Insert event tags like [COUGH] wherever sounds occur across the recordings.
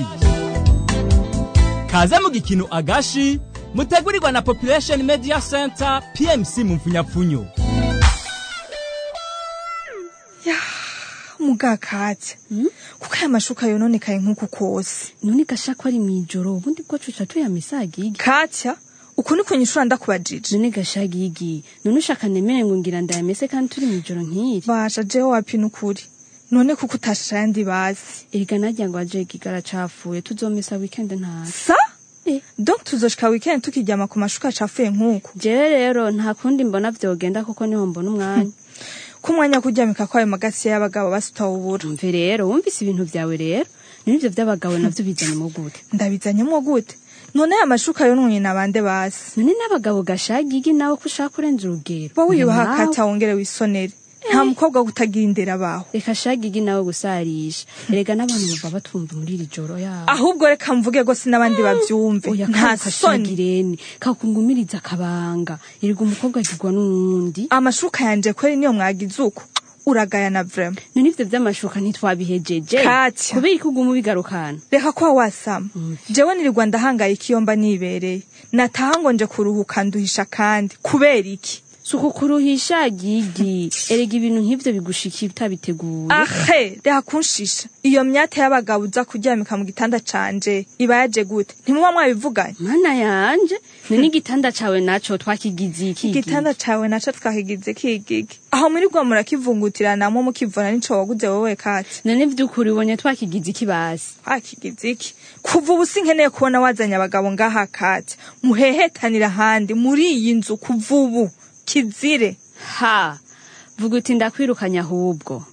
agashi. Kaze mu gikino agashi mutegurirwa na population media center pmc mu mfunyapfunyo mugakatse. Kuko aya mashuka yononekaye nk'uku kose none gasha ko ari mw'ijoro ubundi bwo cuca tuyamesa gigi katya uku ni kunyishura ndakubajije. None gasha gigi none ushaka nemere ngo ngira ndayamese kandi turi mw'ijoro nk'iri. Basha jewe wapi n'ukuri none kuko utashira ayandi bazi. Erega narya ngo aje giga aracafuye tuzomesa weekend ntasi sa? Eh. donc tuzoshika weekend tukiryama ku mashuka acafuye nk'uku. Jewe rero nta kundi mbona vyogenda kuko ni ho mbona umwanya. Ko umwanya wo kuryamika kwayo magasi y'abagabo basi utawubura umve rero wumvise ibintu vyawe rero? N'ivyo vy'abagabo navyo bizanyemo gute. Ndabizanyemo gute. None aya mashuka yononye nabande basi none n'abagabo gasha gigi nawe ko ushaka kurenza urugero. Wowe uyubaha Nawe. katya wongere wisonere. Nta mukobwa indera baho reka shagigi nawe gusarisha. Erega n'abantu bava batumva muri iri joro yabo. Ahubwo reka mvuge gose n'abandi bavyumve oya nta soni. kakungumiriza akabanga. Erega umukobwa agirwa n'uwundi. Amashuka yanje kweri niyo mwagize uko? Uragayana vrema. None ivyo vy'amashuka ntitwabihejeje. Kubera ko uguma ubigarukana reka kuba wasama. Jewe nirirwa ndahangayika iyo mba nibereye. Nataha ngo nje kuruhuka nduhisha kandi kubera iki? Suko kuruhisha gigi. Erega ibintu nk'ivyo bigushika utabiteguye ahe reka kunshisha. Iyo myate y'abagabo uza kuryamika mu gitanda canje iba yaje gute? Ntimuba mwabivuganye. Mana yanje none igitanda cawe naco twakigize iki igitanda cawe naco twakigize kigigi aho murirwa murakivungutiranamwo mukivuna nico waguze wowe kati? None vy'ukuri ubonye twakigize iki basi? Twakigize iki? Kuva ubu sinkeneye kubona wazanye abagabo ngaha kati. Muhehetanira ahandi muri iyi nzu kuva ubu. Kizire. Ha. Vuga uti ndakwirukanye ahubwo.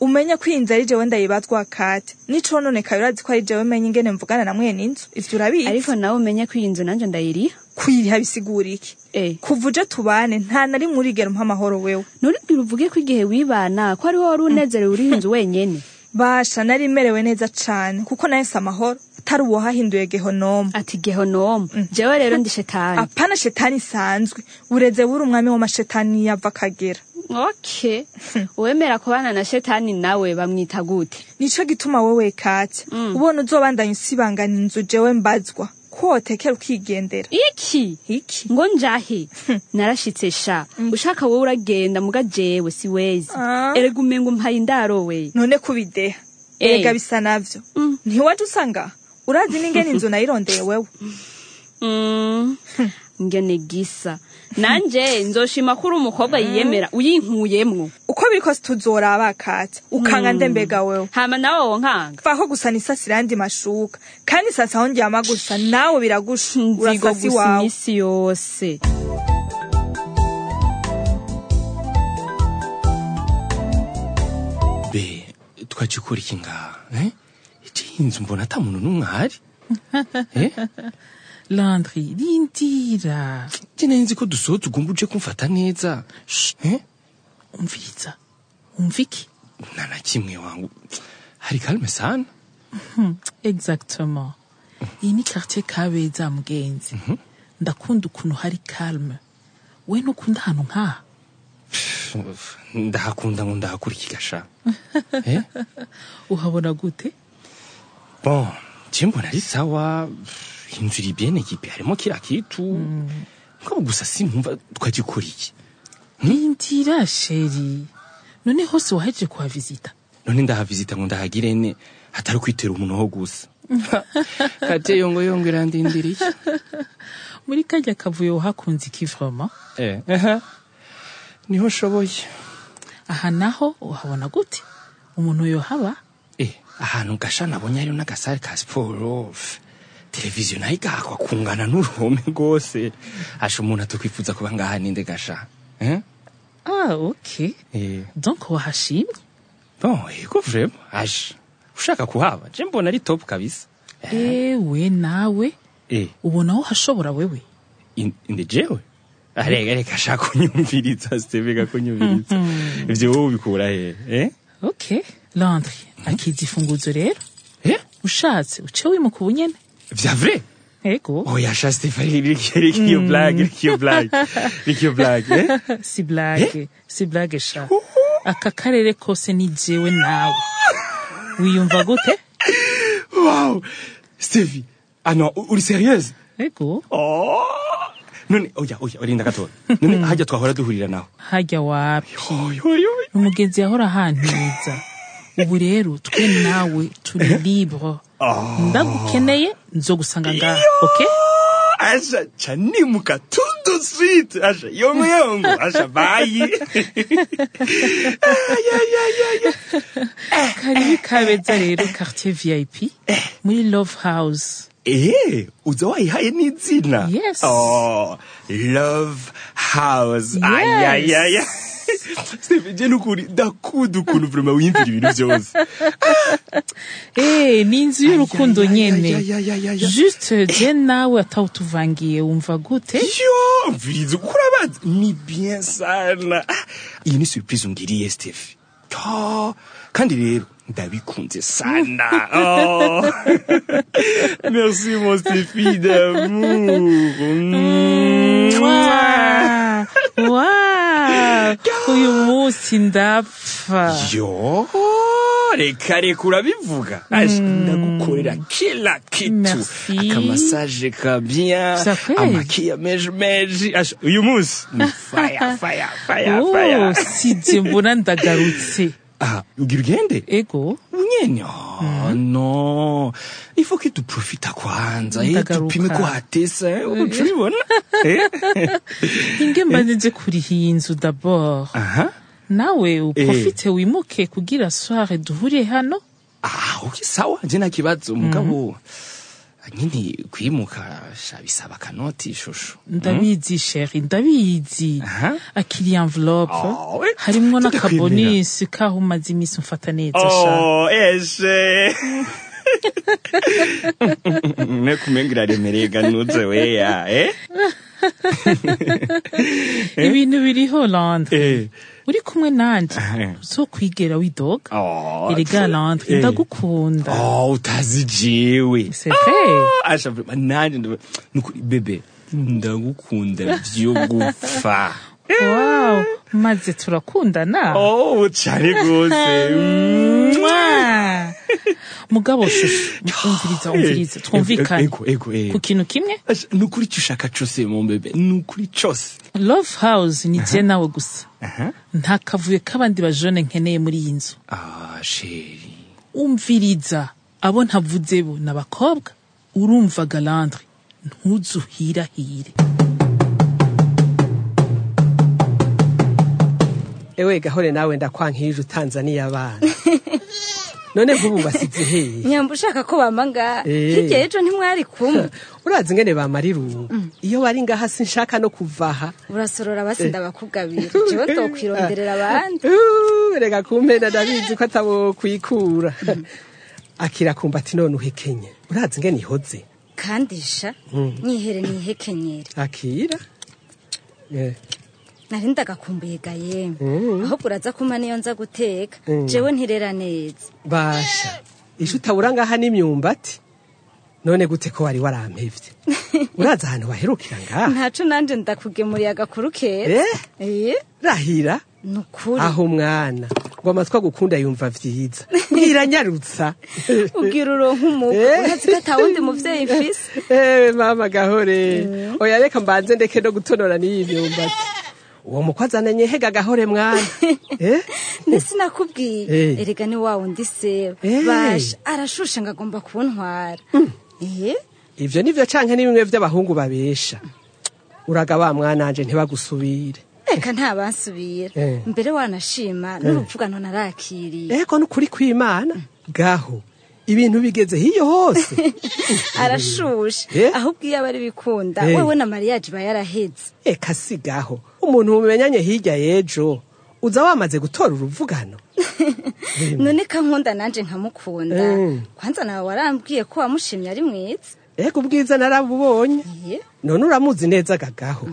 Umenye ko iyi nzu ari jewe ndayibazwa kati nico nonekaye urazi ko ari jewe menye ingene mvugana na mwene inzu. Ivyo urabizi ariko nawe umenye ko iyi nzu nanje ndayiriha kwiriha bisigura iki? Eh kuva uje tubane nta na rimwe urigera umpa amahoro wewe. Nuribwira uvuge ko igihe wibana ko ari wowe wari unezerewe uri inzu wenyene. Basha nari merewe neza cane kuko nahise amahoro. Atari uwo hahinduye gehonomu ati gehonomu jewe rero ndi shetani. Apana shetani isanzwe ureze buri umwami w'amashetani yava akagera. Okay uwemera kubana na shetani nawe bamwita gute. Nico gituma wewe katya Mm. ubona uzobandanya usibangana inzu jewe mbazwa. Ko wotekera ukigendera. Iki? Iki. Ngo njahe? Narashitse sha. Ushaka wowe uragenda muga jewe si wezi. Ah. erega umenga umpaye indaro we. None kubideha. Eh. erega bisa navyo. Mm. ntiwaje usanga urazi n'ingene inzu nayirondeye wewe? Mm, ngene gisa. Nanje nzoshima ko uri umukobwa yiyemera. Uyinkuyemwo uko biri kose tuzoraba katya ukanga nde mbega wewe? Hama nawe wonkanga vaho gusa nisasira ayandi mashuka. Kandi sasa aho ndyama gusa nawe biragusha urasasi gusa wawe. imisi yose. Be twacikura iki ngaha eh? Iyi nzu mbona ata muntu n'umwe ahari [LAUGHS] eh? Landry, rindira. njye nari nzi ko dusohotse ugomba uje kumfata neza eh? Umviriza. Umva iki? nta na kimwe wangu hari kalme sana Exactement. Iyi ni quartier Kabeza mugenzi. Ndakunda ukuntu hari calme. We nukunda ahantu nk'aha? ndahakunda ngo ndahakura ikigasha [LAUGHS] eh? Uhabona gute? Bon je mbona ari sawa inzu iri bien ekipe harimo kila kitu ngabo gusa sinumva twagikora iki Rindira sheri. None hose waheje kuhavizita? none ndahavizita ngo ndahagire ne hatari kwitera umuntu ho gusa kate yongo yongo irandindiriye Muri karya kavuyo wahakunze iki vraiment? eh, aha. ni ho nshoboye Aha naho uhabona gute? Umuntu yohaba? Eh, ahantu gasha nabonye hariyo n'agasare ka siporo televiziyo na yo igahakwa kungana [LAUGHS] n'uruhome rwose asha umuntu atukwifuza kuba ngaha ninde gasha eh? Ah, ok. eh. Donc wahashimye? bon ego vrema aje ushaka kuhaba je mbona ari top kabisa Ewe nawe eh, ubona aho hashobora wewe? in- inde jewe arega reka ashaka kunyumviriza sitebeka kunyumviriza ivyo [LAUGHS] wowe ubikura he eh? Ok. Landry, akiza ifunguzo rero. eh? Ushatse uce wimuka ubunyene. vya vrai Ego. oya sha stefani kiri iyo blague kiyo iyo blague kiyo iyo blague [LAUGHS] eh? Si blage, si blage sha. Aka karere kose ni jewe nawe. Wiyumva gute? wow stevi ano uri serieuse ego oh none oya oya rinda gato none [LAUGHS] hajya twahora duhurira naho hajya wapi umugenzi yahora ahantiza ubu rero twe nawe turi libre. Ndagukeneye nzogusanga ngaha okay asha cha nimuka tout de suite. Yongo yongo. Asha bayi karibu kabeza rero quartier vip muri love house. Eh uza wayihaye n'izina. Yes. oh love house. Yes. ayayaya Je nukuri ndakunda ukuntu vraiment wiyumvira ibintu byose Eh, ni inzu y'urukundo ay. juste je nawe atawutuvangiye wumva gute yo mviriza uko urabazi ni bien sana iyi ni surprise ungiriye Oh, kandi rero ndabikunze sana merci mon stefi d'amour! Wow! Uyu munsi ndapfa. Yo reka reka urabivuga. Aje, ndagukorera kila kitu. Akamasaje ka bien Ça fait. amakiyameji meji Aje, uyu munsi. [LAUGHS] Ni fire fire Oh, fire sije mbona ndagarutse. Ah ugira ugende? Ego. Unyene, oh, no. Il faut que tu profites kwanza. Eh, Ndagaruka. tupime ko hatesa. eh, uca ubibona? [LAUGHS] Eh? inge mbanze nje kuriha iyi nzu d'abord Aha. nawe uprofite wimuke kugira soire duhuriye hano Ah, okay, sawa. Je nta kibazo mugabo. Nyine kwimuka sha bisaba kanoti shusho. ndabizi sheri ndabizi Aha. akiri envelope Ah, we- harimwo tudakwemera. n'akabonisi kaho umaze iminsi umfata neza sha Oh, eshe. Ne kumenga iraremereye ganuze weya, eh? [LAUGHS] ibintu biriho Landre Eh. Uri kumwe nanje? Eh. uzokwigera widoga erega Landre Eh. ndagukunda. Utazi jewe. ndabe- nukuri bebe ndagukunda [LAUGHS] vyo gupfa maze turakundana. Oh cyane Mwah! mugabo shushu. Umviriza umviriza twumvikane. Ku kintu kimwe? Asha, nukuri icyo ushaka cose mon bebe nukuri cose love house ni je nawe gusa. Nta kavuyo k'abandi bajone nkeneye muri iyi nzu. Ah umviriza abo ntavuze bo ni abakobwa. Urumva galandre. Ntuzuhirahire. Ewe gahore nawe ndakwankirije utanzaniye abana [LAUGHS] none nk'ubu basize hehe nyamba ushaka ko bama ngaha? Eh. hirya y'ejo ntimwari kumwe. [LAUGHS] Urazi ingene bamara irungu iyo bari ngaha sinshaka no kuvaha urasorora basinda bakugabira jewe [LAUGHS] tokwironderera abandi. Uh, reka kumpenda ndabizi ko atabo kwikura. Akira kumva ati none uhekenye. Urazi ingene ihoze. Kandi sha nyihere nihekenyere akira? Eh, nari ndagakumbuye ga yemwe ahubwo uraza kuma niyo nza guteka. Jewe ntirera neza. Basha. Isho utabura ngaha n'imyumbati? None gute ko wari warampevye? [LAUGHS] Urazi ahantu waherukira ngaha? Ntaco nanje ndakugemuriye agakuru keza. Eh? eh? Rahira? Ni ukuri aho umwana ngo amatwi agukunda yumva vyiza. Mwiranyarutsa [LAUGHS] ugira uronka umuga Eh. urazi ko atawundi muvyeyi mfise [LAUGHS] ewe mama gahore. Oya reka mbanze ndeke no gutonora n'iyi myumbati. Uwo mukwe azananye hega gahore mwana [LAUGHS] Eh? ndetse nakubwiye Eh. erega ni wa wundi seba Eh. basha arashushe ngo agomba kuntwara eh? Ivyo nivyo canke ni bimwe vy'abahungu babesha. Uraga wa mwananje ntibagusubire. Reka ntabansubira Eh. mbere wanashima n'uruvugano narakiriye. Eko nukuri kw'imana? Gaho ibintu bigeze hiyo hose. [LAUGHS] Arashushe. Ahubwo iyo aba ari bikunda wewe na mariyaje iba yaraheze eka sigaho umuntu mumenyanye hirya y'ejo uza wamaze gutora uruvugano. [LAUGHS] None ka nkunda nanje nkamukunda. Mm. kwanza nawe warambwiye ko wamushimye ari mwiza. Eka ubwiza narabubonye. None uramuzi neza gagaho.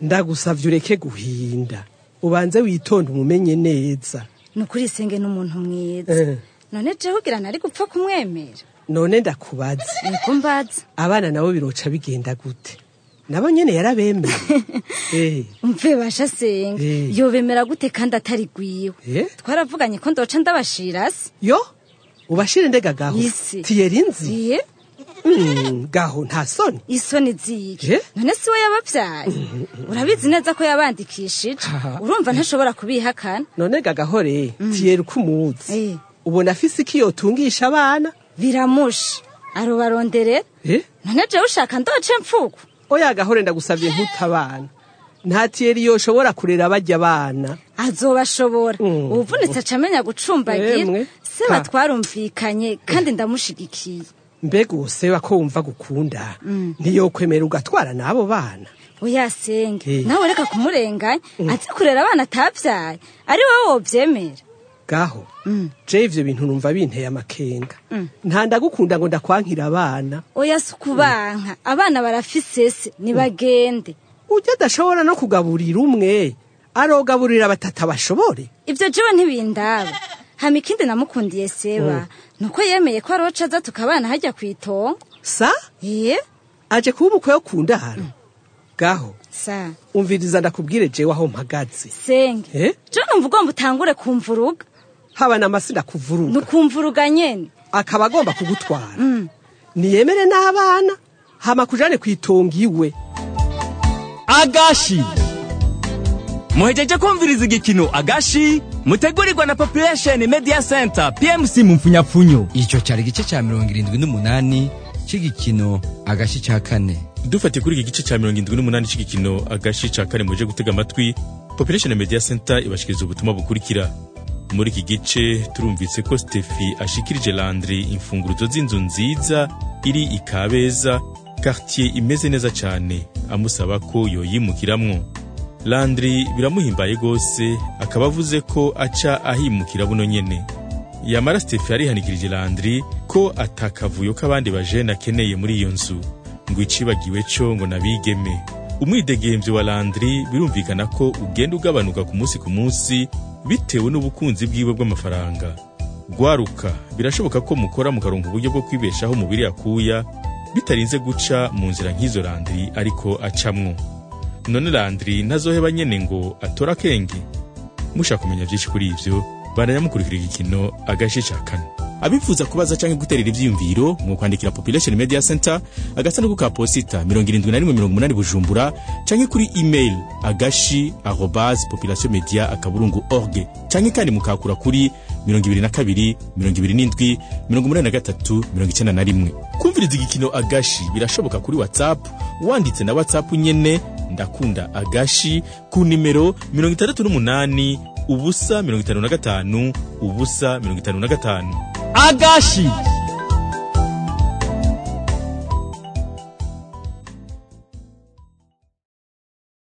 Ndagusavye ureke guhinda. Ubanze witonde umumenye neza. Ni ukuri senge n'umuntu mwiza. Eh. none jewe ugira nari gupfa kumwemera? None ndakubaza niko mbaza abana nabo biroca bigenda gute. Nabo nyene yarabemeye [LAUGHS] Eh, umve basha senga Eh. yobemera gute kandi atari gwiwe Eh? twaravuganye ko ndoca ndabashira se yo? Ubashire ndega gaho tiyeri nzi. Iye Mm, gaho nta soni. Isoni ziki Eh? none si we yababyaye? Urabizi neza ko yabandikishije? Urumva ntashobora kubihakana none gagahore tiyeri uko umuzi. Ubona afise iki yotungisha abana? Biramusha arobaronderera eh? None jewe ushaka ndoce mfuku. Oya gahore ndagusavye ntutabana nta tiyeri yoshobora kurera bajya abana. Azobashobora. Mm. ubuvunitse acamenya gucumbagira se batwarumvikanye kandi ndamushigikiye. Mbega uwuseba ko wumva gukunda. Ntiyokwemera ugatwara n'abo bana. Oya senge. Eh. nawe reka kumurenganya. Azi kurera abana atabyaye. Ari wowe wovyemera gaho je ivyo bintu numva binteye amakenga. Nta ndagukunda ngo ndakwankira abana. Oya si ukubanka. Abana barafisese nibagende ujya adashobora no kugaburira umwe. Arogaburira batatu bashobore. Ivyo jewe ntibindaba. Hama ikindi namukundiye seba nuko yemeye ko aroca aza tukabana hajya kw'itongo sa? Iye aje kuba umukwe wo ku ndaro gaho. Sa. Umviriza ndakubwire jewe aho mpagaze. Senge. Eh? je numva ugomba utangure kumvuruga haba namasi ndakuvuruga nukumvuruga nyene. Akaba agomba kugutwara. Niyemere n'abana hama kujane kw'itongo iwe agashi. Muhejeje kumviriza igikino agashi mutegurirwa na population media center pmc mu mfunyapfunyo. Icyo cyari igice cya mirongo irindwi n'umunani cy'igikino agashi cya kane. Dufatiye kuri iki gice cya mirongo indwi n'umunani cy'igikino agashi cya kane muje gutega amatwi population media center ibashikiriza ubutumwa bukurikira. Muri iki gice turumvise ko stefi ashikirije landry imfunguruzo z'inzu nziza iri i kabeza quartier imeze neza cyane amusaba ko yoyimukiramwo. Landry biramuhimbaye rwose akaba avuze ko aca ahimukira buno nyene. Yamara stefi yarihanikirije landry ko atakavuyo k'abandi bajene akeneye muri iyo nzu. Ngo icibagiwe cyo ngo nabigeme. Umwidegemvyo wa landry birumvikana ko ugenda ugabanuka ku munsi ku munsi bitewe n'ubukunzi bwiwe bw'amafaranga. Gwaruka birashoboka ko mukora mukaronka uburyo bwo kwibeshaho umubiri yakuya bitarinze guca mu nzira nk'izo landry ariko acamwo. None landry ntazoheba nyene ngo atore akenge mushaka kumenya byinshi kuri ivyo barayamukurikira igikino agace ca kane. Abifuza kubaza canke guterera ivyiyumviro mu kwandikira population media center agasanduku ka posita 7180 bujumbura canke kuri email agashi arobase population media akaburungu org canke kandi mukakura kuri 22 27 83 91 kumviriza igikino agashi birashoboka kuri whatsapp wanditse na whatsapp nyene ndakunda agashi ku nimero 68 ubusa 55 ubusa 55 agashi